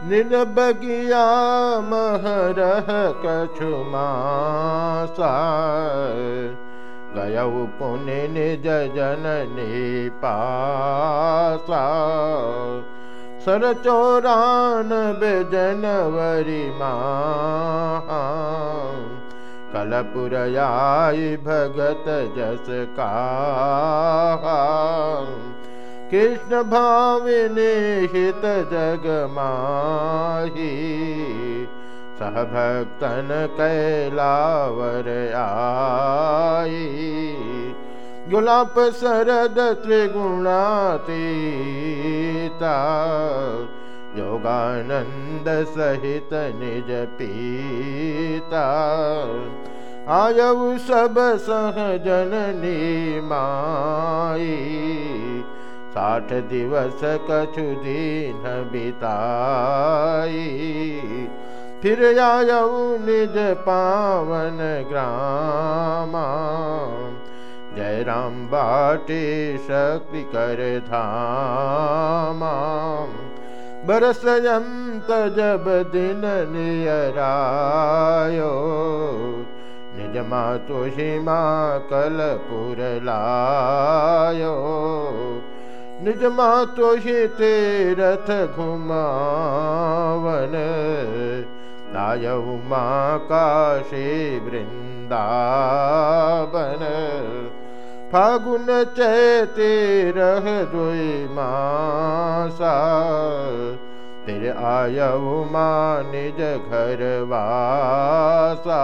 निज बगिया महरह कछुमा गयौ पुण्य निज जननी पासा। सर चौरान बे जनवरी माँ भगत जस का कृष्ण भाविनी हित जग माही। सह भक्तन कैलावर आई। गुलाप शरद त्रिगुणातीता, योगानंद सहित निज पीता। आयौ सब सहजननी माई। साठ दिवस कछु दीन बिताई। फिर आयौ निज पावन ग्रामा। जय राम बाटे शक्ति कर धामा। बरसयंत जब दिन नियरायो। निज मातु सीमा कलपुर लायो। निज मातु ही तीरथ घुमावन। आयऊ माँ काशी वृंदावन। फागुन चैते रह दुई मासा। तिर आयऊ माँ निज घर वासा।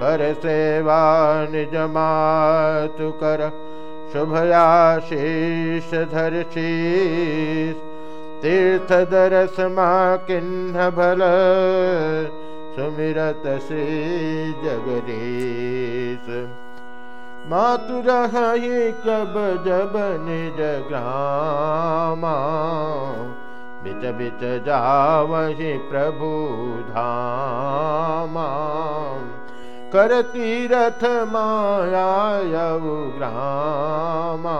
कर सेवा निज मातु कर शुभयाशीष धर शीष तीर्थ दरस माँ किन्ह भल सुमिरत से जगदीश मातु रही कब बिच बिच जावहि प्रभु धामा तीरथ माया ग्रामा।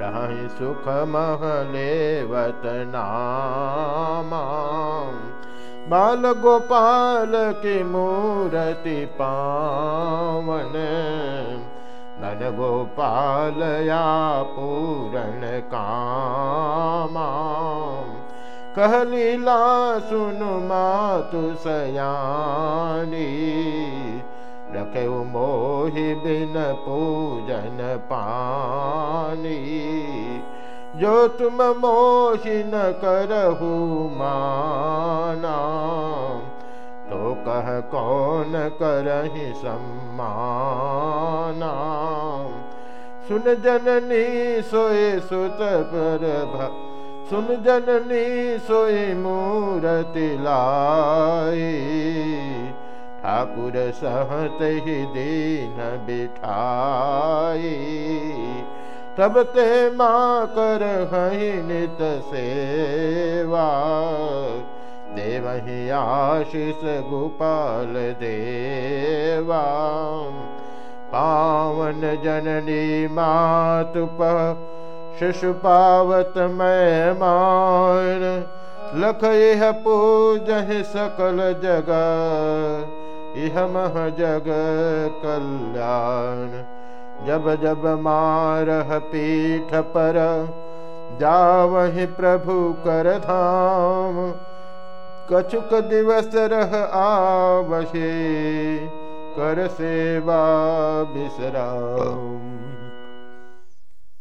रहि सुख महलेवत नामा। बाल गोपाल की मूर्ति पावन। नन गोपाल या पूरण कामा लीला सुन मातु सयानी। रखे मोहि बिन पूजन पानी। जो तुम मोहि न करहु माना तो कह कौन करहि सम्माना। सुन जननी सोए सुत पर सुन जननी सोए मूरति लाई ठाकुर सहत ही दीन बिठाई तब ते माँ कर नित सेवा। देवही आशीष गोपाल देवा। पावन जननी मातुप शिशु पावत मैं मान लख यह पूज सकल जगह इह मह जग कल्याण। जब जब मारह पीठ पर जावहि प्रभु कर धाम, कछुक दिवस रह आवशे कर सेवा विश्राम